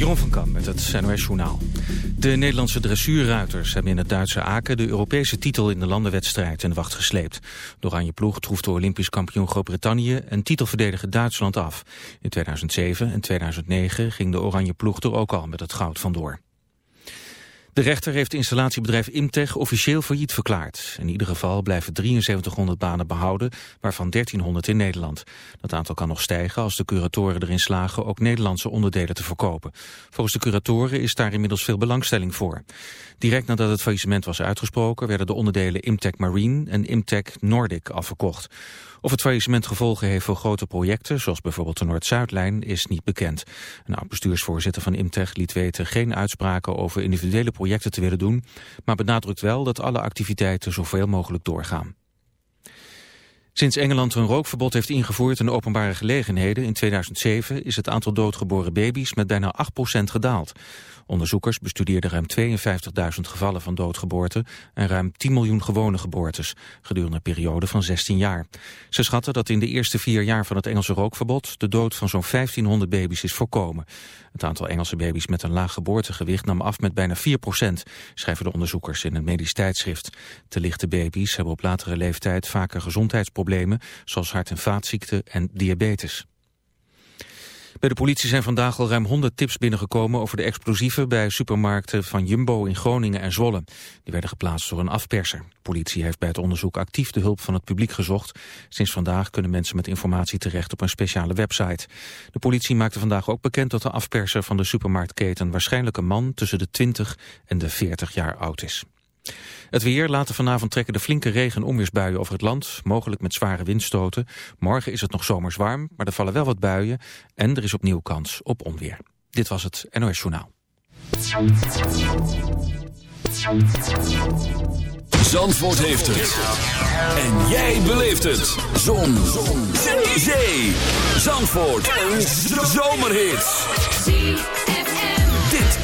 Jeroen van Kam met het NOS Journaal. De Nederlandse dressuurruiters hebben in het Duitse Aken... de Europese titel in de landenwedstrijd in de wacht gesleept. De oranje ploeg troef de Olympisch kampioen Groot-Brittannië... en titelverdediger Duitsland af. In 2007 en 2009 ging de oranje ploeg er ook al met het goud vandoor. De rechter heeft installatiebedrijf Imtech officieel failliet verklaard. In ieder geval blijven 7300 banen behouden, waarvan 1300 in Nederland. Dat aantal kan nog stijgen als de curatoren erin slagen ook Nederlandse onderdelen te verkopen. Volgens de curatoren is daar inmiddels veel belangstelling voor. Direct nadat het faillissement was uitgesproken werden de onderdelen Imtech Marine en Imtech Nordic afverkocht. Of het faillissement gevolgen heeft voor grote projecten, zoals bijvoorbeeld de Noord-Zuidlijn, is niet bekend. Een oud-bestuursvoorzitter van Imtech liet weten geen uitspraken over individuele projecten te willen doen, maar benadrukt wel dat alle activiteiten zoveel mogelijk doorgaan. Sinds Engeland een rookverbod heeft ingevoerd in openbare gelegenheden in 2007 is het aantal doodgeboren baby's met bijna 8% gedaald. Onderzoekers bestudeerden ruim 52.000 gevallen van doodgeboorten en ruim 10 miljoen gewone geboortes gedurende een periode van 16 jaar. Ze schatten dat in de eerste vier jaar van het Engelse rookverbod de dood van zo'n 1500 baby's is voorkomen. Het aantal Engelse baby's met een laag geboortegewicht nam af met bijna 4% schrijven de onderzoekers in een medisch tijdschrift. Te lichte baby's hebben op latere leeftijd vaker gezondheidsproblemen zoals hart- en vaatziekten en diabetes. Bij de politie zijn vandaag al ruim 100 tips binnengekomen over de explosieven bij supermarkten van Jumbo in Groningen en Zwolle. Die werden geplaatst door een afperser. De politie heeft bij het onderzoek actief de hulp van het publiek gezocht. Sinds vandaag kunnen mensen met informatie terecht op een speciale website. De politie maakte vandaag ook bekend dat de afperser van de supermarktketen waarschijnlijk een man tussen de 20 en de 40 jaar oud is. Het weer, later vanavond trekken de flinke regen- en onweersbuien over het land, mogelijk met zware windstoten. Morgen is het nog zomers warm, maar er vallen wel wat buien en er is opnieuw kans op onweer. Dit was het NOS Journaal. Zandvoort heeft het. En jij beleeft het. Zon. Zon. Zee. Zandvoort. Een zomerhit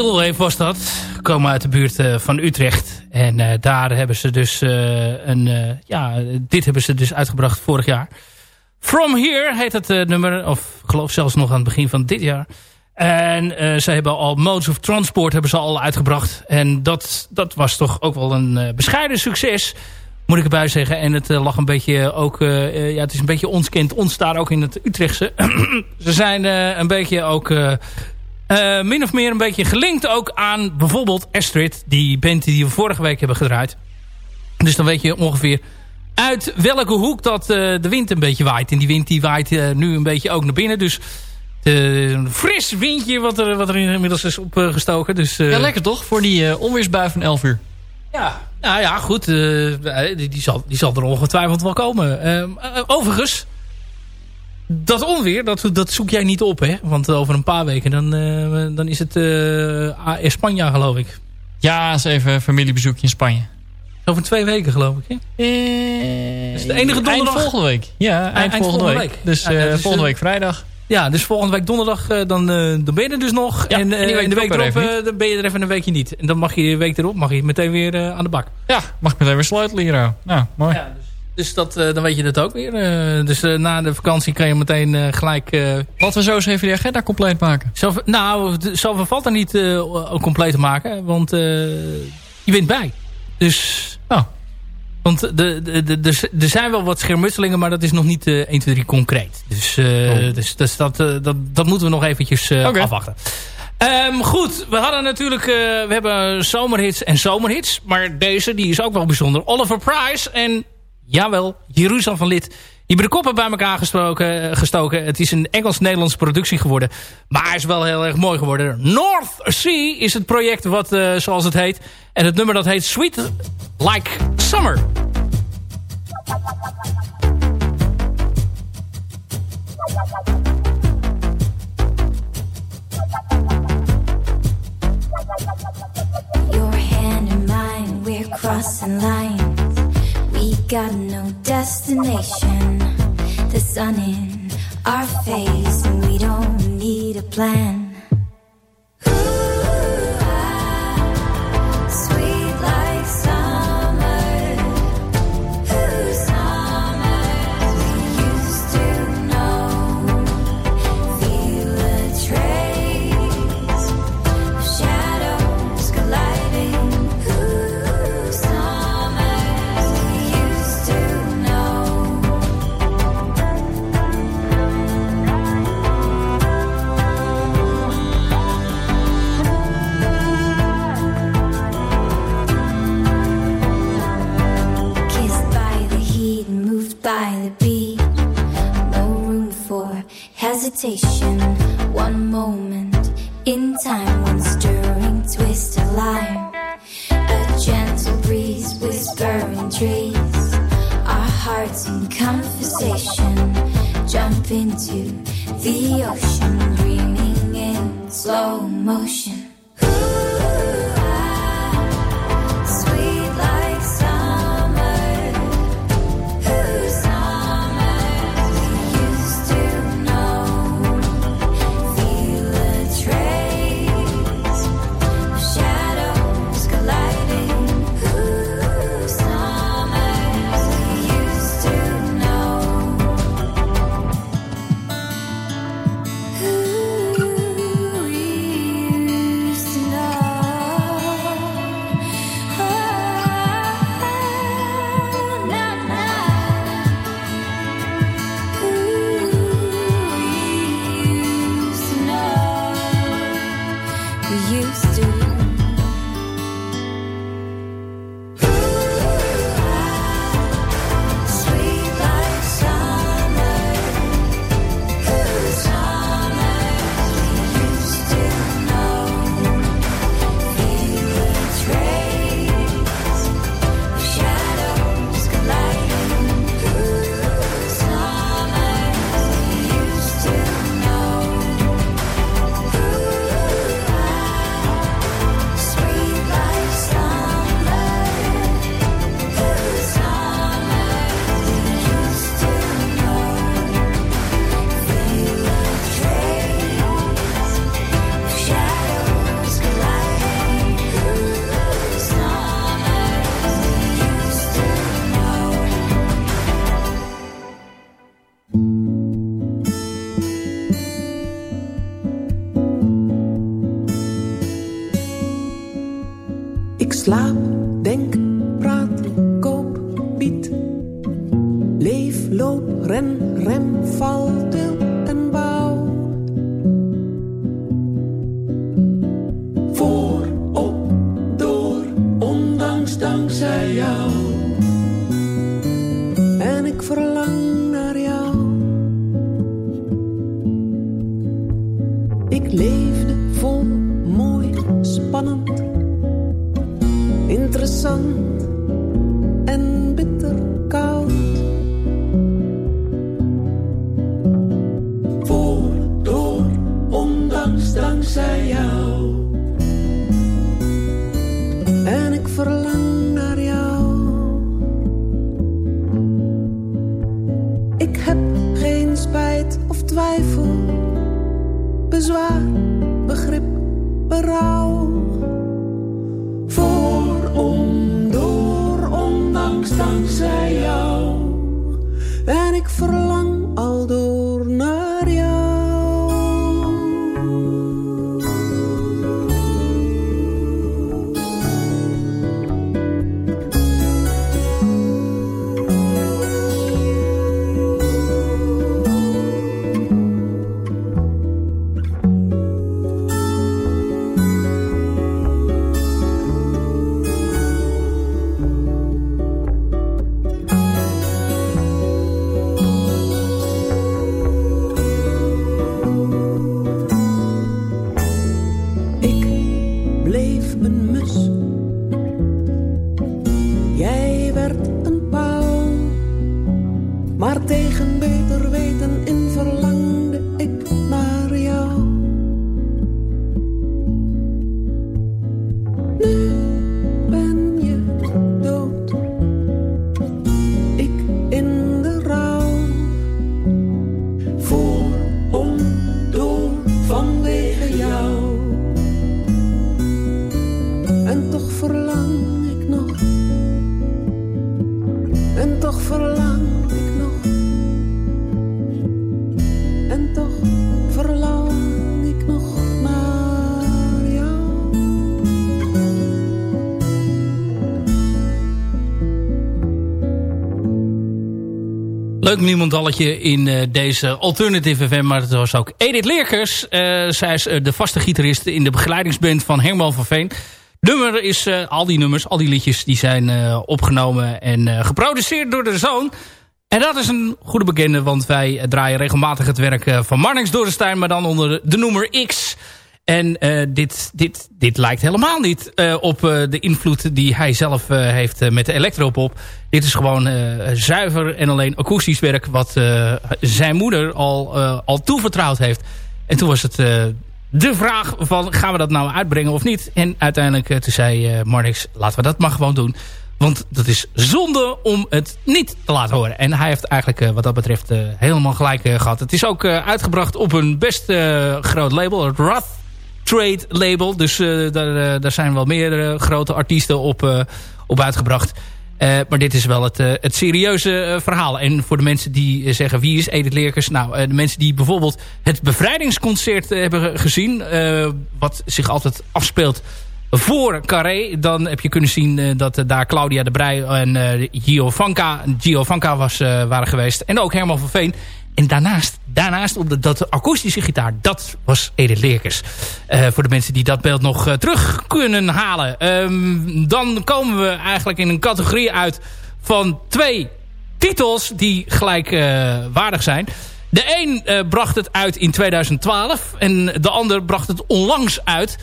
Stilwave was dat. Komen uit de buurt uh, van Utrecht. En uh, daar hebben ze dus uh, een... ja, dit hebben ze dus uitgebracht vorig jaar. From Here heet het nummer. Of geloof zelfs nog aan het begin van dit jaar. En ze hebben al Modes of Transport hebben ze al uitgebracht. En dat, dat was toch ook wel een bescheiden succes moet ik erbij zeggen. En het lag een beetje ook... ja, het is een beetje ons kind, ons daar ook in het Utrechtse. Ze zijn een beetje ook uh, min of meer een beetje gelinkt ook aan bijvoorbeeld Astrid. Die band die we vorige week hebben gedraaid. Dus dan weet je ongeveer uit welke hoek dat uh, de wind een beetje waait. En die wind die waait uh, nu een beetje ook naar binnen. Dus een fris windje wat er, wat er inmiddels is opgestoken. Dus, ja, lekker toch? Voor die onweersbui van 11 uur. Ja, nou ja, goed. Die, die, zal, die zal er ongetwijfeld wel komen. Overigens, dat onweer, dat, dat zoek jij niet op, hè? Want over een paar weken dan, uh, dan is het uh, Spanje, geloof ik. Ja, eens even een familiebezoekje in Spanje. Over twee weken, geloof ik, hè? Eh, is de enige donderdag? Eind volgende week. Ja, eind, volgende, week. Dus, ja, dus volgende week vrijdag. Ja, dus volgende week donderdag, dan, dan ben je er dus nog. Ja, en, de week erop dan ben je er even een weekje niet. En dan mag je de week erop mag je meteen weer aan de bak. Ja, mag ik meteen weer sleutelen hier. Nou, mooi. Ja, dus dus dat, uh, dan weet je dat ook weer. Uh, dus uh, na de vakantie kan je meteen gelijk... Laten we zo eens even de agenda compleet maken. Zo, nou, zoveel valt er niet compleet te maken. Want je bent bij. Dus... Oh. Want de, de, de, er zijn wel wat schermutselingen, maar dat is nog niet 1, 2, 3 concreet. Dus, oh. dus, dus dat, dat, dat moeten we nog eventjes okay. afwachten. Um, goed, we hadden natuurlijk... Uh, we hebben zomerhits en zomerhits. Maar deze, die is ook wel bijzonder. Oliver Price en jawel, Jeruzalem van Lid. Die hebben de koppen bij elkaar gesproken, gestoken. Het is een Engels-Nederlandse productie geworden. Maar is wel heel erg mooi geworden. North Sea is het project wat, uh, zoals het heet. En het nummer dat heet Sweet Like Summer. Your hand in mine, we're crossing lines. Got no destination. The sun in our face, and we don't need a plan. Hesitation. One moment in time, one stirring twist of life. A gentle breeze whispering trees. Our hearts in conversation. Jump into the ocean, dreaming in slow motion. Leuk niemandalletje in eh, deze Alternative FM. Maar het was ook Edith Leerkers. Eh, zij is eh, de vaste gitarist in de begeleidingsband van Herman van Veen. Nummer is, al die nummers, al die liedjes, die zijn opgenomen en geproduceerd door de zoon. En dat is een goede bekende, want wij draaien regelmatig het werk van Marnix Dorenstein, maar dan onder de noemer X. En eh, dit, dit, dit lijkt helemaal niet eh, op eh, de invloed die hij zelf heeft met de electropop. Dit is gewoon zuiver en alleen akoestisch werk wat zijn moeder al, al toevertrouwd heeft. En toen was het de vraag van gaan we dat nou uitbrengen of niet? En uiteindelijk zei Marnix laten we dat maar gewoon doen. Want dat is zonde om het niet te laten horen. En hij heeft eigenlijk wat dat betreft helemaal gelijk eh, gehad. Het is ook uitgebracht op een best groot label. Roth Trade label. Dus eh, daar, eh, daar zijn wel meer grote artiesten op, eh, op uitgebracht. Maar dit is wel het, het serieuze verhaal. En voor de mensen die zeggen wie is Edith Leerkens? Nou, de mensen die bijvoorbeeld het bevrijdingsconcert hebben gezien. wat zich altijd afspeelt voor Carré. Dan heb je kunnen zien dat daar Claudia de Brij en Gio Vanka, was, waren geweest. En ook Herman van Veen. En daarnaast, daarnaast op de, dat akoestische gitaar, dat was Edith Leerkens. Eh, voor de mensen die dat beeld nog eh, terug kunnen halen. Ehm, dan komen we eigenlijk in een categorie uit van twee titels die gelijkwaardig zijn. De een eh, bracht het uit in 2012 en de ander bracht het onlangs uit.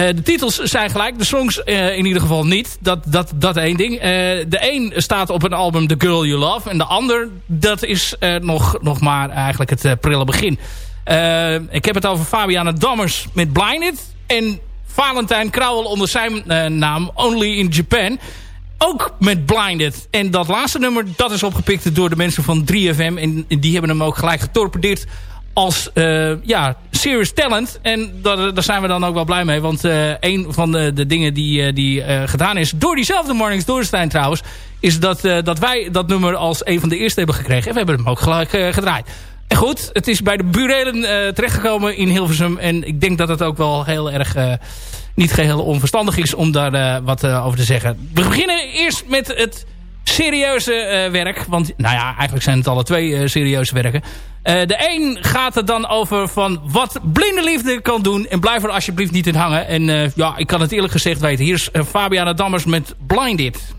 Eh, de titels zijn gelijk, de songs eh, in ieder geval niet. Dat, dat, dat één ding. Eh, de een staat op een album The Girl You Love. En de ander, dat is nog, nog maar eigenlijk het prille begin. Ik heb het over Fabiana Dammers met Blinded. En Valentijn Krauwel onder zijn naam Only in Japan. Ook met Blinded. En dat laatste nummer, dat is opgepikt door de mensen van 3FM. En die hebben hem ook gelijk getorpedeerd als eh, ja, serious talent. En daar, daar zijn we dan ook wel blij mee. Want eh, een van de, de dingen die, eh, die gedaan is... door diezelfde Mornings Doorstein trouwens... is dat, dat wij dat nummer als een van de eerste hebben gekregen. En we hebben hem ook gelijk gedraaid. En goed, het is bij de burelen terechtgekomen in Hilversum. En ik denk dat het ook wel heel erg... niet geheel onverstandig is om daar wat over te zeggen. We beginnen eerst met het serieuze werk. Want nou ja, eigenlijk zijn het alle twee serieuze werken. de een gaat er dan over van wat blinde liefde kan doen. En blijf er alsjeblieft niet in hangen. En ja, ik kan het eerlijk gezegd weten. Hier is Fabiana Dammers met Blinded.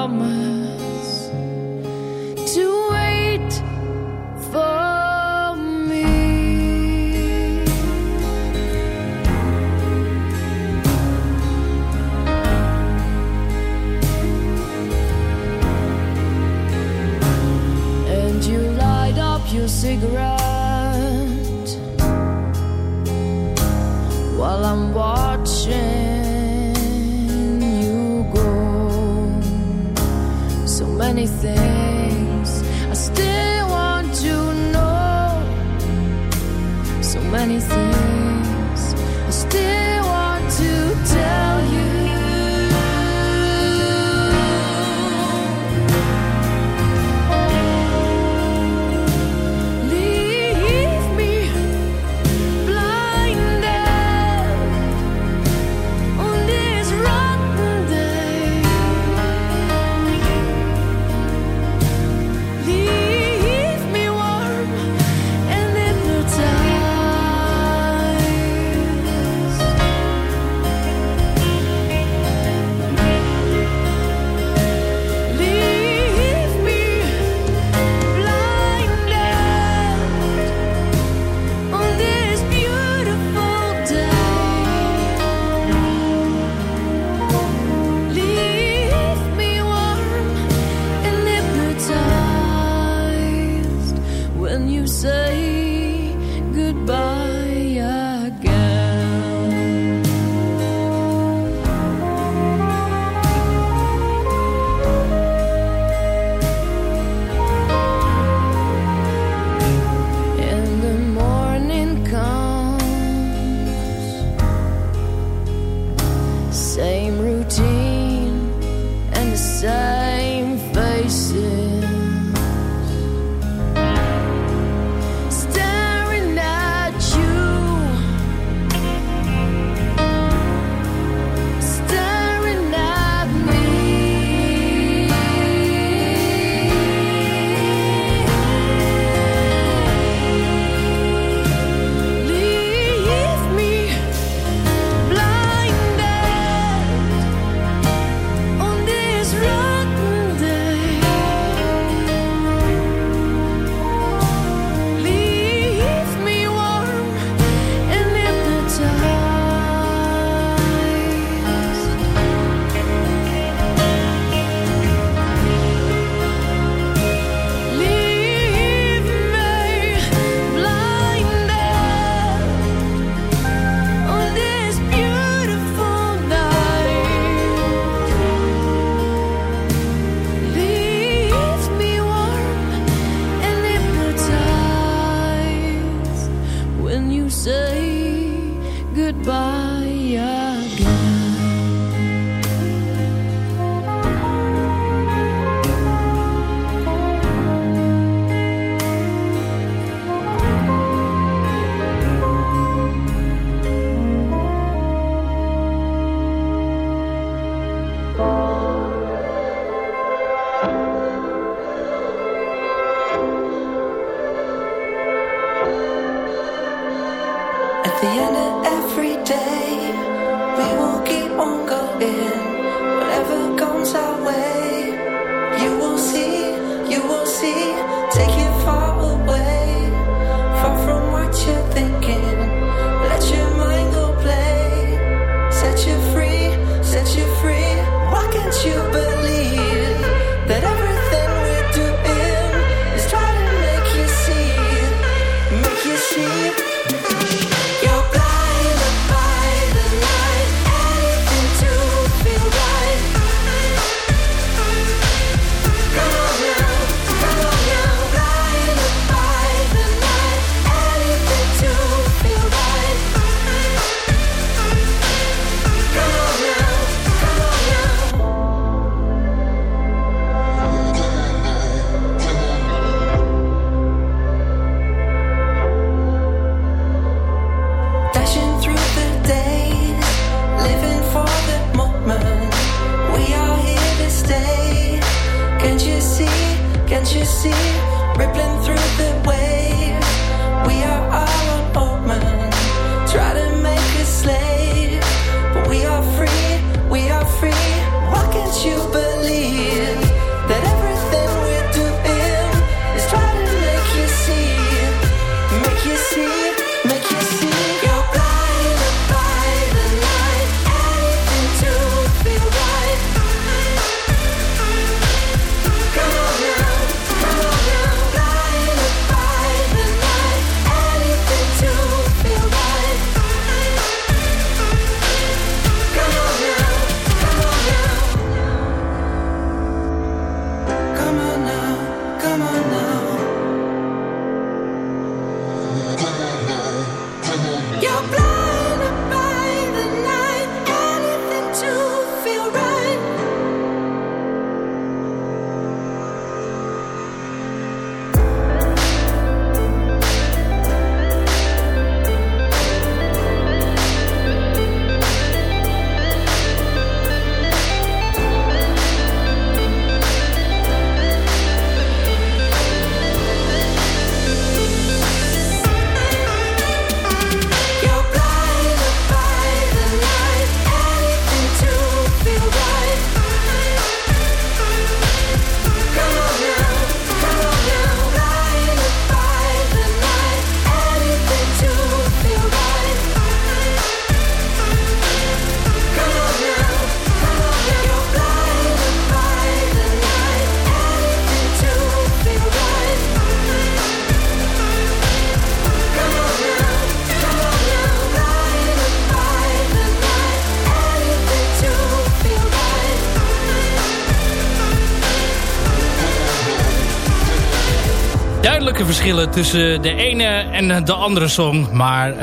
verschillen tussen de ene en de andere song. Maar uh,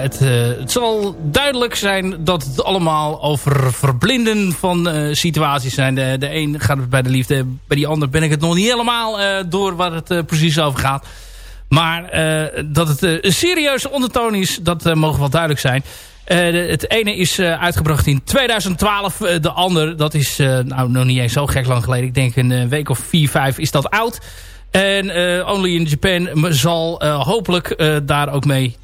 het, uh, het zal duidelijk zijn dat het allemaal over verblinden van uh, situaties zijn. De, de een gaat bij de liefde, bij die ander ben ik het nog niet helemaal door waar het precies over gaat. Maar dat het een serieuze ondertoon is, dat mogen wel duidelijk zijn. het ene is uitgebracht in 2012. de ander, dat is nou, nog niet eens zo gek lang geleden. Ik denk een week of vier, vijf is dat oud. En uh, Only in Japan zal uh, hopelijk uh, daar ook mee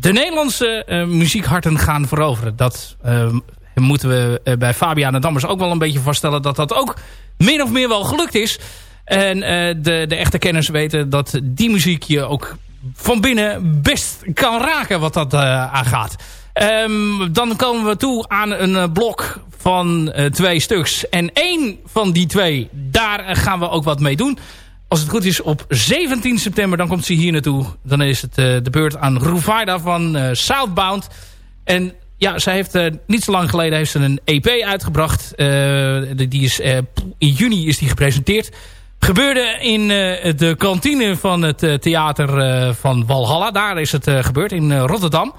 de Nederlandse muziekharten gaan veroveren. Dat moeten we bij Fabiana Dammers ook wel een beetje vaststellen... dat dat ook min of meer wel gelukt is. En de, de echte kenners weten dat die muziek je ook van binnen best kan raken wat dat aangaat. Um, dan komen we toe aan een blok van twee stuks. En één van die twee, daar gaan we ook wat mee doen als het goed is, op 17 september, dan komt ze hier naartoe. Dan is het uh, de beurt aan Ruvaida van uh, Southbound. En ja, zij heeft uh, niet zo lang geleden heeft ze een EP uitgebracht. die is, in juni is die gepresenteerd. Gebeurde in de kantine van het theater van Walhalla. Daar is het gebeurd, in Rotterdam.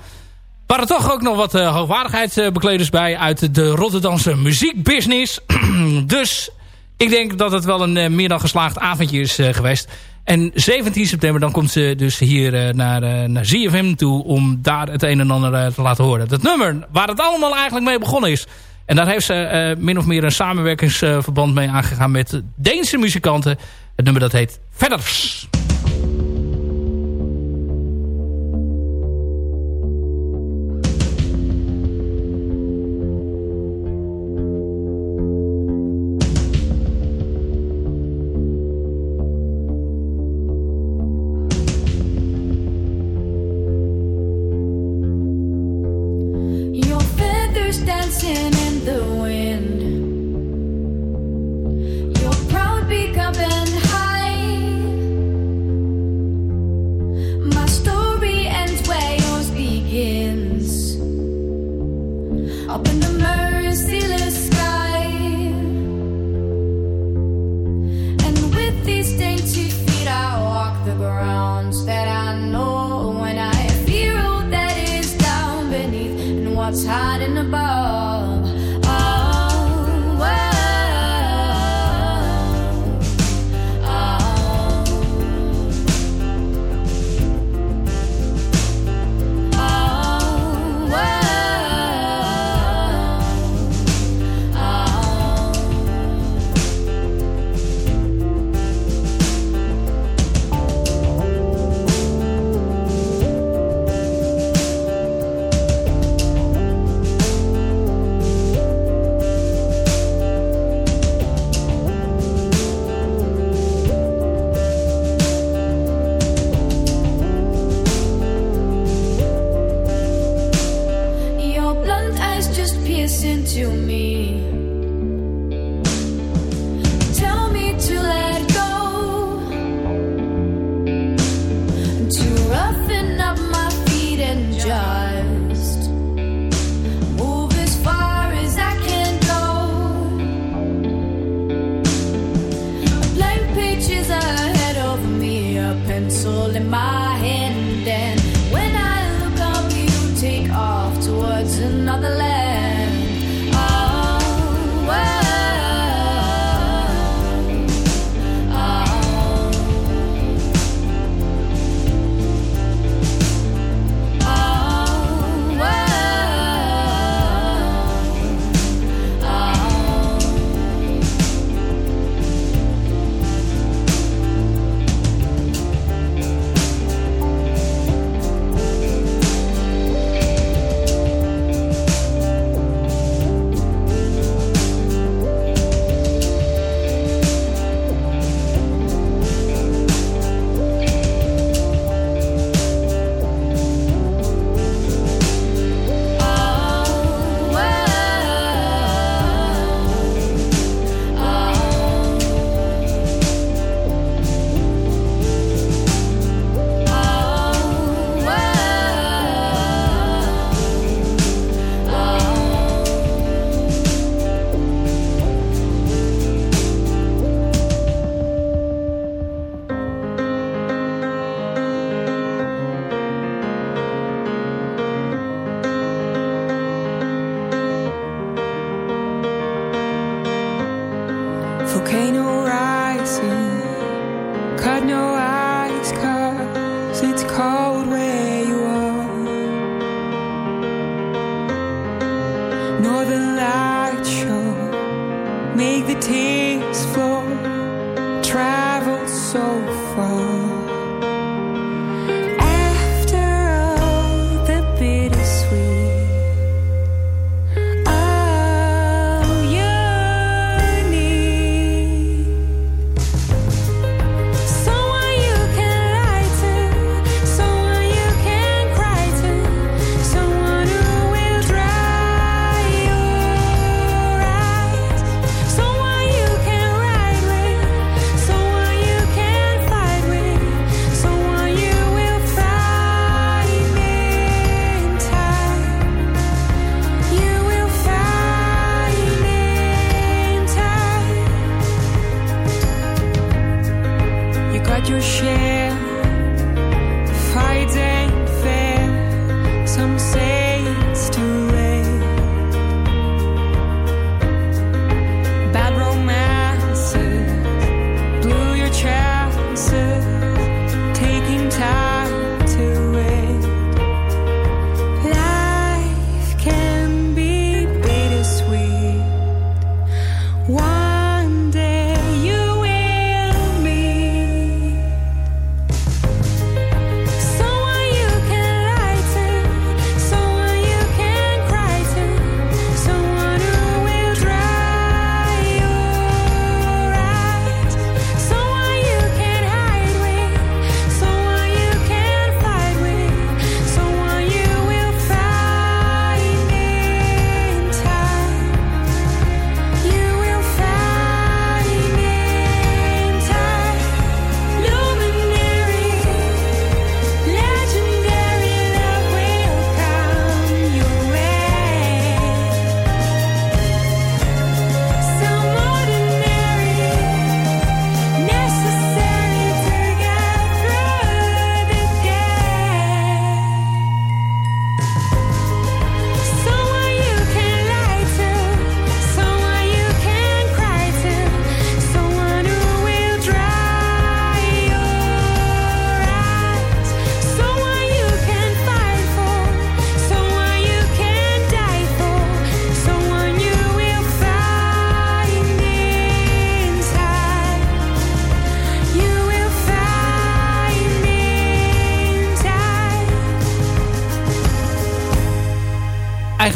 Waren toch ook nog wat hoogwaardigheidsbekleders bij uit de Rotterdamse muziekbusiness. dus ik denk dat het wel een uh, meer dan geslaagd avondje is uh, geweest. En 17 september dan komt ze dus hier uh, naar, naar ZFM toe... om daar het een en ander te laten horen. Dat nummer waar het allemaal eigenlijk mee begonnen is... En daar heeft ze min of meer een samenwerkingsverband mee aangegaan met Deense muzikanten. Het nummer dat heet Feathers.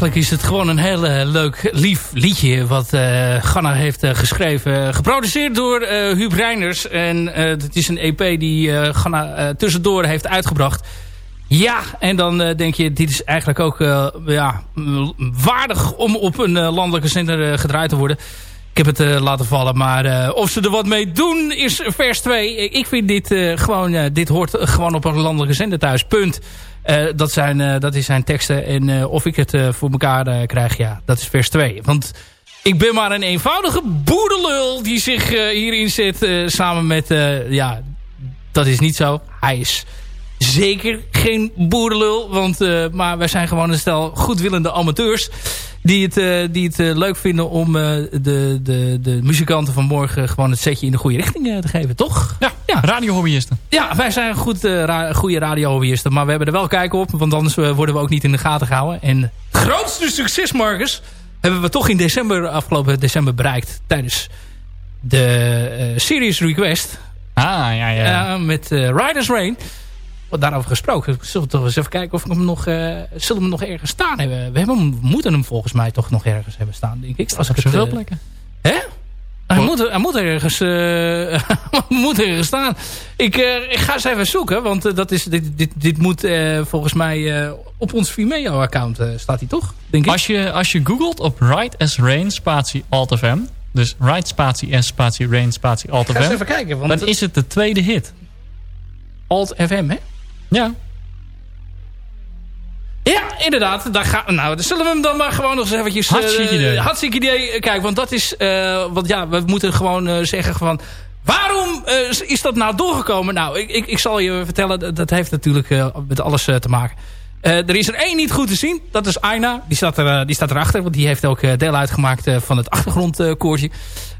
Eigenlijk is het gewoon een heel eh, leuk, lief liedje... wat uh, Ganna heeft uh, geschreven. Geproduceerd door uh, Huub Reiners. En het is een EP die Ganna tussendoor heeft uitgebracht. Ja, en dan denk je, dit is eigenlijk ook ja, waardig... om op een landelijke zender gedraaid te worden... Ik heb het laten vallen, maar of ze er wat mee doen is vers 2. Ik vind dit gewoon, dit hoort gewoon op een landelijke zender thuis. Punt. Uh, dat, zijn, uh, dat is zijn teksten. En uh, of ik het voor elkaar krijg, ja, dat is vers 2. Want ik ben maar een eenvoudige boerenlul die zich hierin zet samen met... ja, dat is niet zo. hij is zeker geen boerenlul. Want, maar wij zijn gewoon een stel goedwillende amateurs die het, uh, die het uh, leuk vinden om de, de, de muzikanten van morgen gewoon het setje in de goede richting te geven, toch? Ja, ja. radiohobbyisten. Ja, wij zijn goed, ra goede radiohobbyisten, maar we hebben er wel kijk op, want anders worden we ook niet in de gaten gehouden. En grootste succes, Marcus, hebben we toch in december, afgelopen december bereikt tijdens de Series Request. Ah, ja, ja. met Riders Rain daarover gesproken. Zullen we toch eens even kijken of we hem nog, uh, zullen we hem nog ergens staan hebben. We hebben hem, moeten hem volgens mij toch nog ergens hebben staan, denk ik. Als op zoveel uh, plekken. Hè? Hij moet, hij moet ergens, uh, moet ergens staan. Ik, ik ga eens even zoeken, want dat is, dit, dit, dit moet volgens mij op ons Vimeo-account staat hij toch? Denk ik. Als, je, als je googelt op Right as Rain spatie Alt FM, dus Right spatie S spatie Rain spatie Alt FM, even kijken, want dan is het de tweede hit. Alt FM, hè? Ja. Ja, inderdaad. Daar gaan, nou, dan zullen we hem dan maar gewoon nog eens eventjes... Hartstikke idee. Uh, hartstikke idee. Kijk, want dat is... Uh, want ja, we moeten gewoon uh, zeggen van... Waarom is dat nou doorgekomen? Nou, ik, ik, ik zal je vertellen. Dat heeft natuurlijk met alles te maken. er is er één niet goed te zien. Dat is Aina. Die staat, er, die staat erachter. Want die heeft ook deel uitgemaakt van het achtergrondkoortje.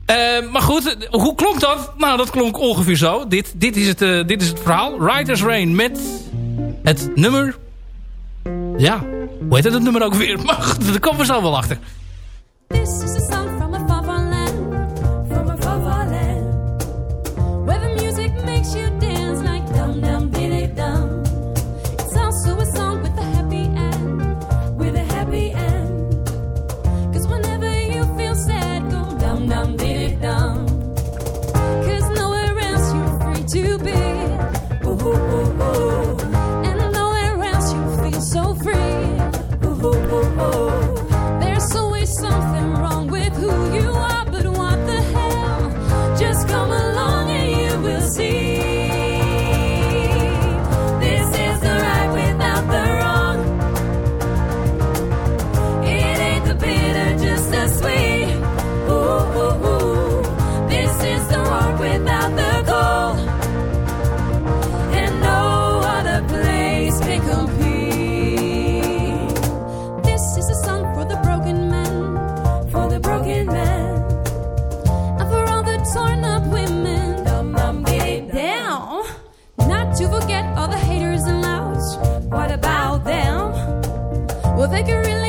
Uh, maar goed, hoe klonk dat? Nou, dat klonk ongeveer zo. Dit, dit, is, het, uh, dit is het verhaal. Riders Rain met het nummer... Ja, hoe heet het nummer ook weer? Maar goed, daar komen we zo wel achter. Well, they can really.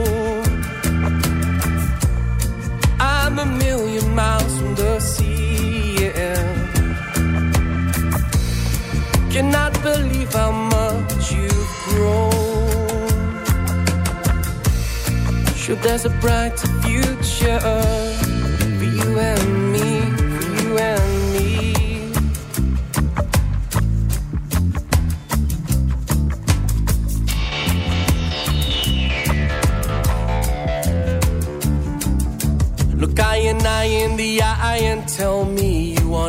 Miles from the sea. Yeah. Cannot believe how much you've grown. Sure, there's a brighter future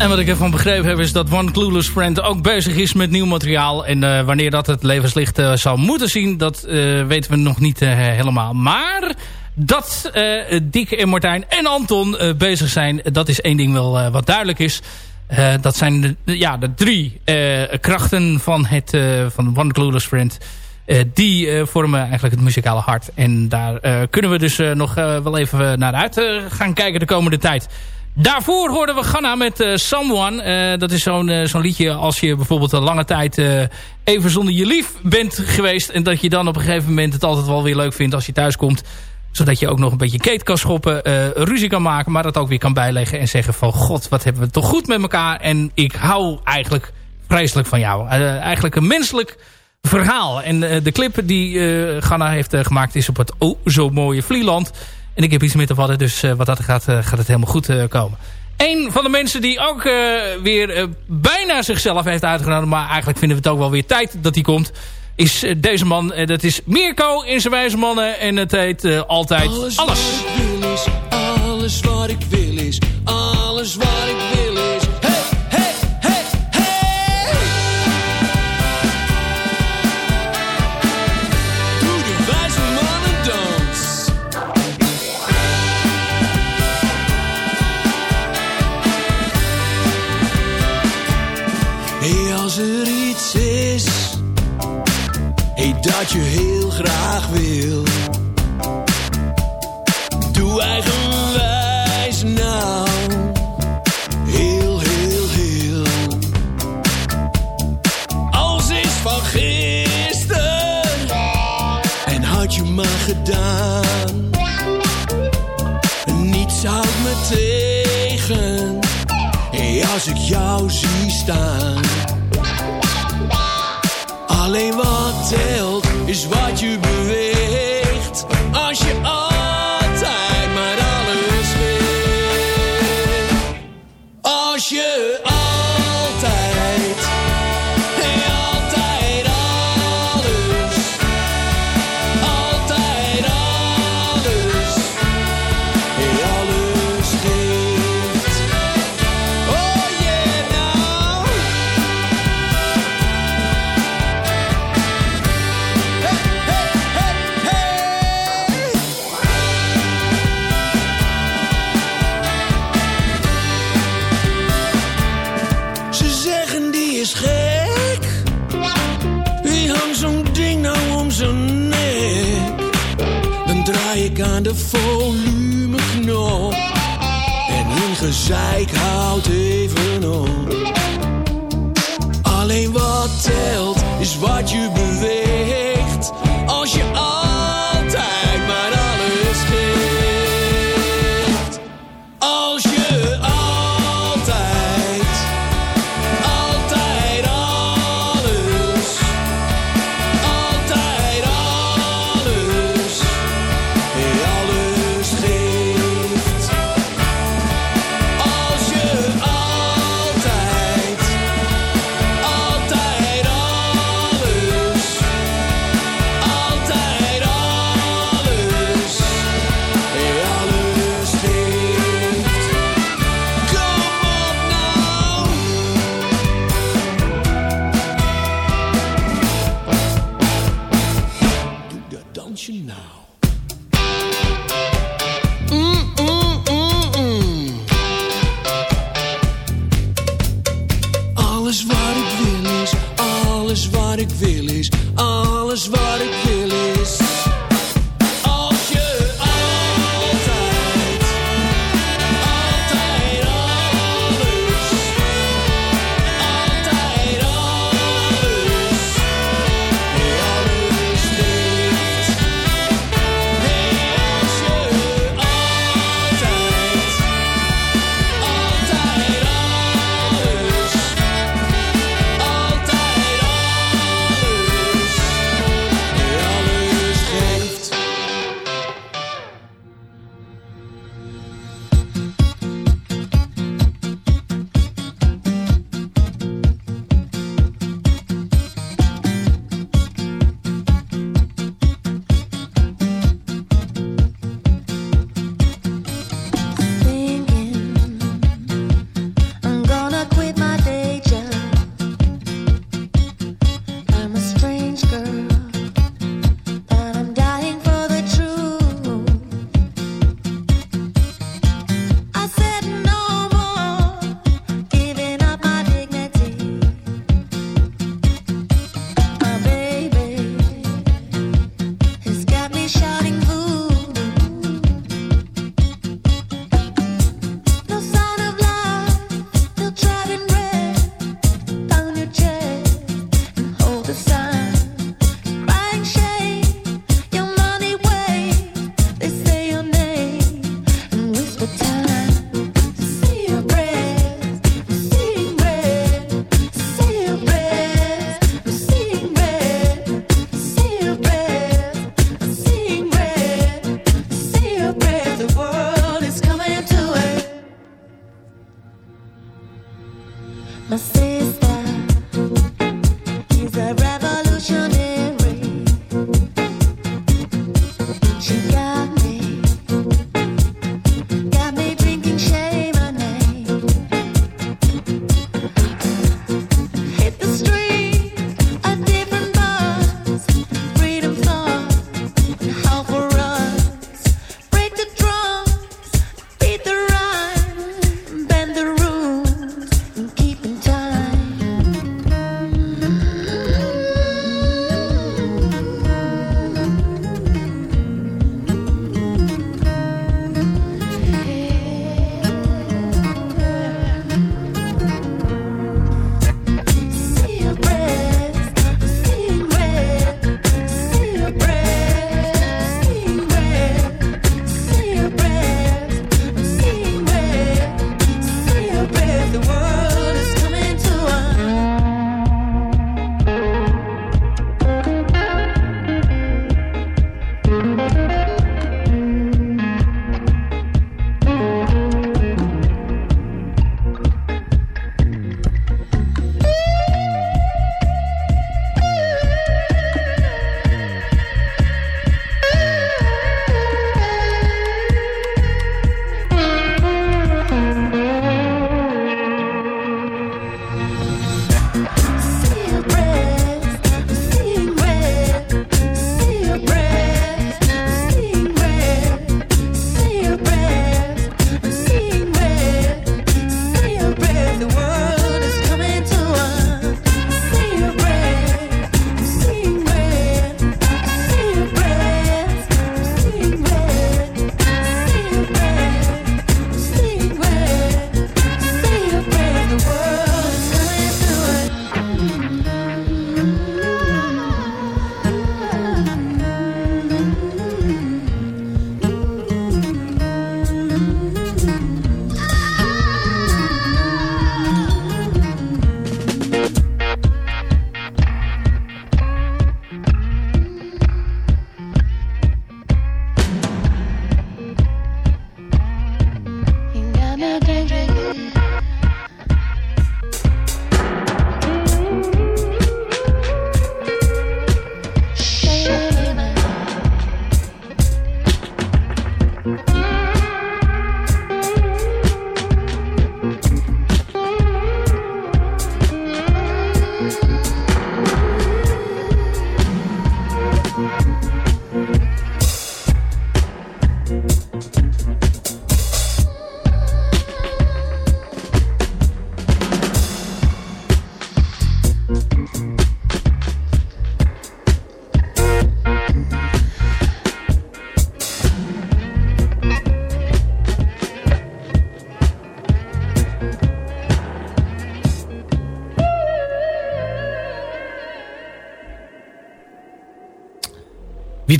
En wat ik ervan begrepen heb is dat One Clueless Friend ook bezig is met nieuw materiaal. En eh, wanneer dat het levenslicht eh, zal moeten zien, dat eh, weten we nog niet helemaal. Maar dat Dick en Martijn en Anton bezig zijn, dat is één ding wel wat duidelijk is. Dat zijn de, ja, de drie krachten van, het, van One Clueless Friend. Die vormen eigenlijk het muzikale hart. En daar kunnen we dus nog wel even naar uit gaan kijken de komende tijd. Daarvoor hoorden we Ganna met eh, Someone. Eh, dat is zo'n eh, zo'n liedje als je bijvoorbeeld een lange tijd even zonder je lief bent geweest. En dat je dan op een gegeven moment het altijd wel weer leuk vindt als je thuis komt. Zodat je ook nog een beetje keet kan schoppen, ruzie kan maken. Maar dat ook weer kan bijleggen en zeggen van god wat hebben we toch goed met elkaar. En ik hou eigenlijk vreselijk van jou. Eigenlijk een menselijk verhaal. En de clip die Ganna heeft gemaakt is op het oh zo mooie Vlieland. En ik heb iets met te vatten, dus eh, wat dat gaat, eh, gaat het helemaal goed eh, komen. Een van de mensen die ook weer bijna zichzelf heeft uitgenodigd... maar eigenlijk vinden we het ook wel weer tijd dat hij komt... is deze man, dat is Mirko in zijn wijze mannen... en het heet altijd Alles. alles. Wat ik wil is, alles wat ik wil is, alles wat ik wil je heel graag wil. Doe eigenwijs nou, heel, heel, heel. Als is van gisteren, en had je maar gedaan. Niets houdt me tegen, hey, als ik jou zie staan. Alleen wat telt is wat je beweegt. Als je altijd maar alles geeft. Als je de volumeknop. En hun gezeik houdt even op. Alleen wat telt is wat je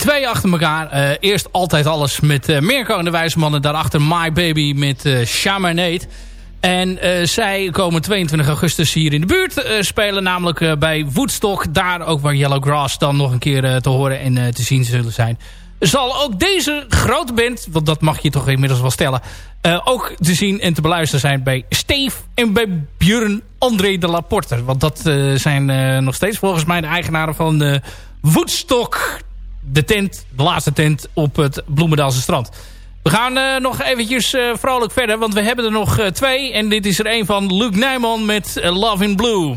twee achter elkaar. Uh, eerst altijd alles met uh, Mirko en de. Daarachter My Baby met uh. En zij komen 22 augustus hier in de buurt spelen. Namelijk bij Woodstock. Daar ook waar Yellow Grass dan nog een keer te horen en te zien zullen zijn. Zal ook deze grote band, want dat mag je toch inmiddels wel stellen... ook te zien en te beluisteren zijn bij Steve en bij Björn André de Laporte. Want dat zijn nog steeds volgens mij de eigenaren van de Woodstock de tent, de laatste tent op het Bloemendaalse strand. We gaan uh, nog eventjes uh, vrolijk verder, want we hebben er nog uh, twee. En dit is er een van Luke Nijman met Love in Blue.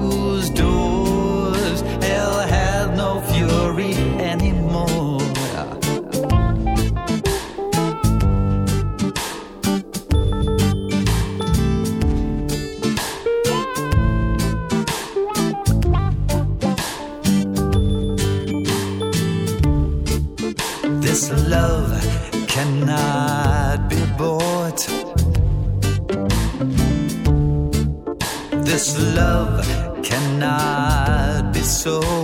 cannot be sold.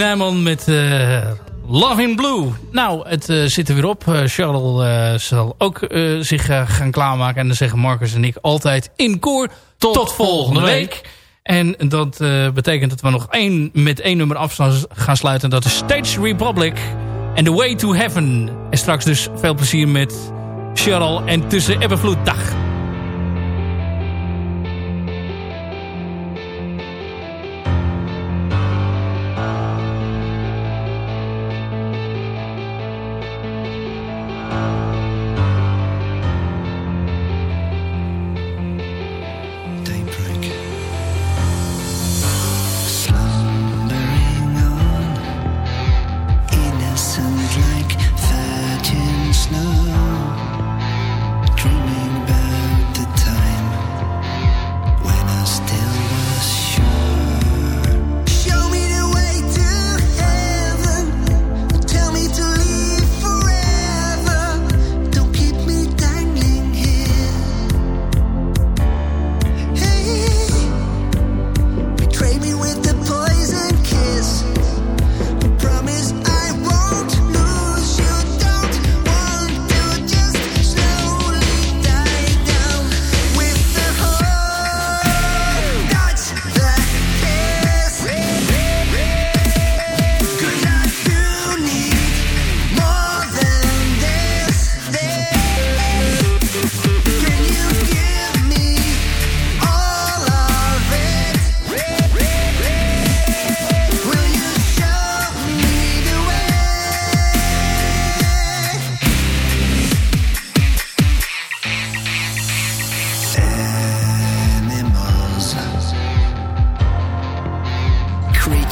Nijman met eh, Love in Blue. Nou, het eh, zit er weer op. Eh, Charles zal ook zich gaan klaarmaken. En dan zeggen Marcus en ik altijd in koor tot, volgende week. En dat betekent dat we nog één, met één nummer af gaan sluiten. Dat is Stage Republic en The Way to Heaven. En straks dus veel plezier met Charles en Tussen Ebb en Vloed. Dag.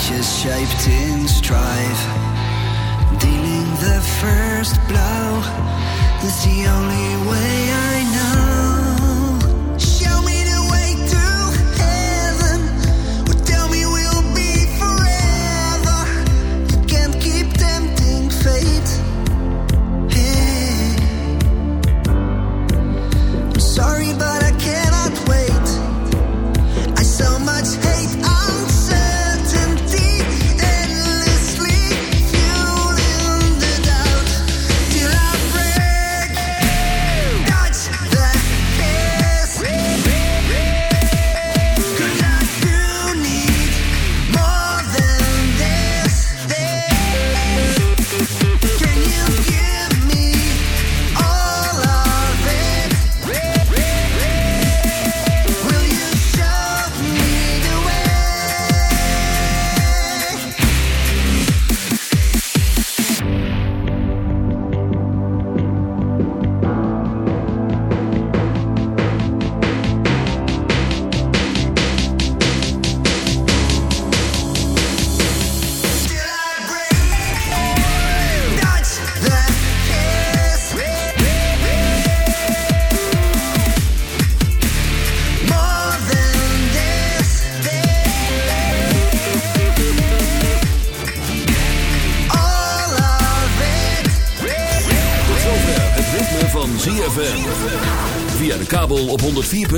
Creatures shaped in strife, dealing the first blow. Is the only way I van